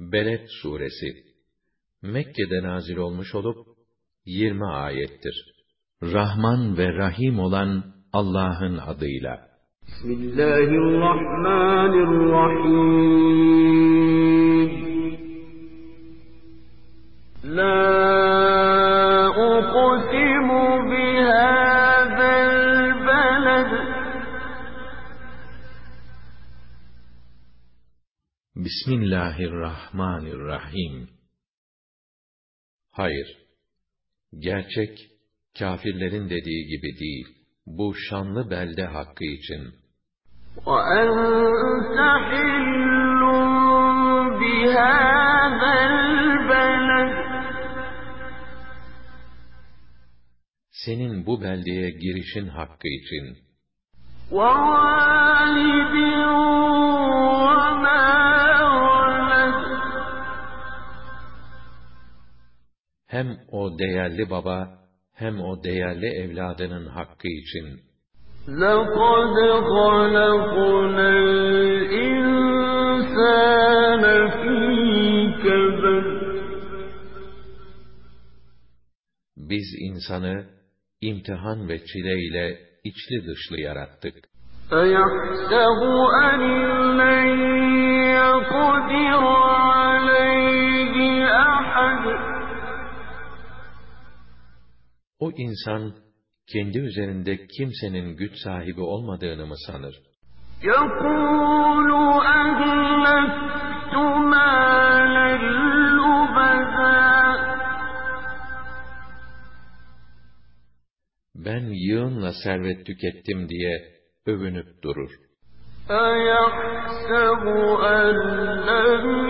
Beled suresi Mekke'de nazil olmuş olup 20 ayettir. Rahman ve Rahim olan Allah'ın adıyla. Bismillahirrahmanirrahim. Bismillahirrahmanirrahim. Hayır, gerçek kâfirlerin dediği gibi değil. Bu şanlı belde hakkı için. وَأَنْتَ حِلٌّ بِهَذَا الْبَلَدِ Senin bu beldeye girişin hakkı için. وَوَالِدٍ Hem o değerli baba, hem o değerli evladının hakkı için. لَقَدْ خَلَقْنَا الْإِنسَانَ فِي كَبَدٍ Biz insanı imtihan ve çileyle içli dışlı yarattık. أَيَحْسَبُ أَنْ لَنْ يَقْدِرَ O insan, kendi üzerinde kimsenin güç sahibi olmadığını mı sanır? يَقُولُ أَهْلَكْتُ مَالًا لُبَدًا Ben yığınla servet tükettim diye övünüp durur. أَيَحْسَبُ أَنْ لَمْ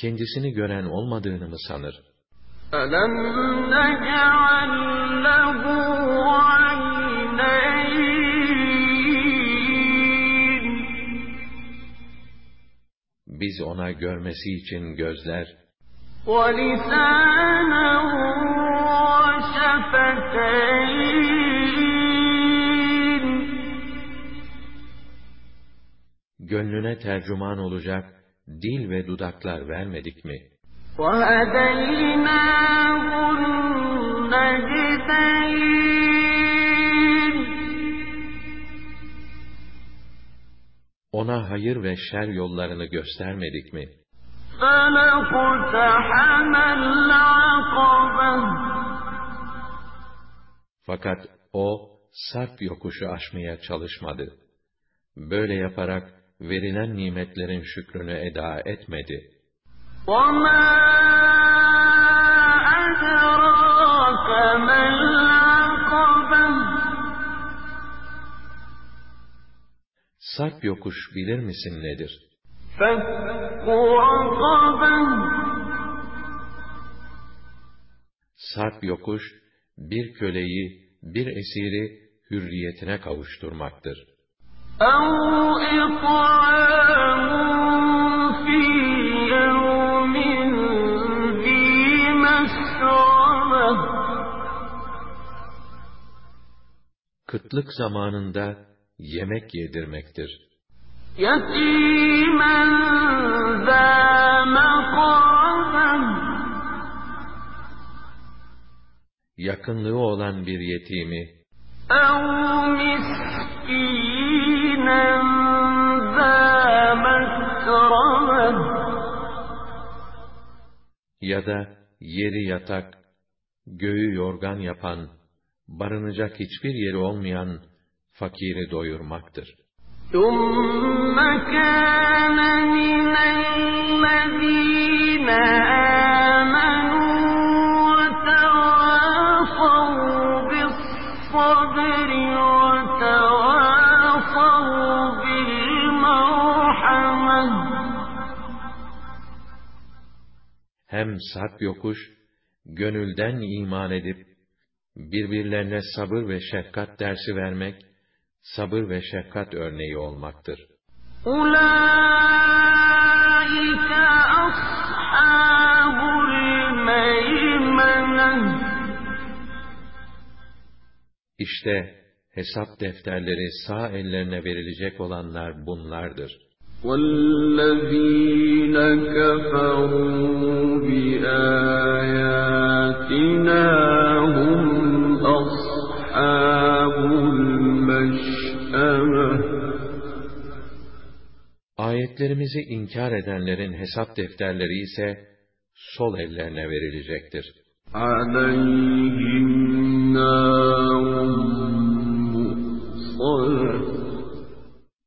Kendisini gören olmadığını mı sanır? أَلَمْ نَجْعَلْ لَهُ عَيْنَيْنِ Biz ona görmesi için gözler, وَلِسَانًا وَشَفَتَيْنِ gönlüne tercüman olacak dil ve dudaklar vermedik mi? Ona hayır ve şer yollarını göstermedik mi? Fakat o, sarp yokuşu aşmaya çalışmadı. Böyle yaparak verilen nimetlerin şükrünü eda etmedi. وَمَا أَدْرَاكَ مَا الْعَقَبَةُ Sarp yokuş bilir misin nedir? فَكُّ رَقَبَةٍ Sarp yokuş, bir köleyi, bir esiri hürriyetine kavuşturmaktır. Kıtlık zamanında yemek yedirmektir. يَتِيمًا ذَا مَقْرَبَةٍ Yakınlığı olan bir yetimi, أَوْ مِسْكِينًا ذَا مَتْرَبَةٍ ya da yeri yatak, göğü yorgan yapan, barınacak hiçbir yeri olmayan fakiri doyurmaktır. ثُمَّ كَانَ مِنَ الَّذِينَ آمَنُوا وَتَوَاصَوْا بِالصَّبْرِ وَتَوَاصَوْا بِالْمَرْحَمَةِ Hem sarp yokuş, gönülden iman edip, birbirlerine sabır ve şefkat dersi vermek, sabır ve şefkat örneği olmaktır. أُولَٰئِكَ أَصْحَابُ الْمَيْمَنَةِ İşte hesap defterleri sağ ellerine verilecek olanlar bunlardır. وَالَّذ۪ينَ كَفَرُوا بِآيَاتِنَا Ayetlerimizi inkar edenlerin hesap defterleri ise sol ellerine verilecektir.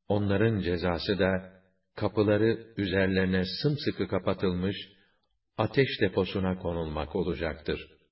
Onların cezası da kapıları üzerlerine sımsıkı kapatılmış ateş deposuna konulmak olacaktır.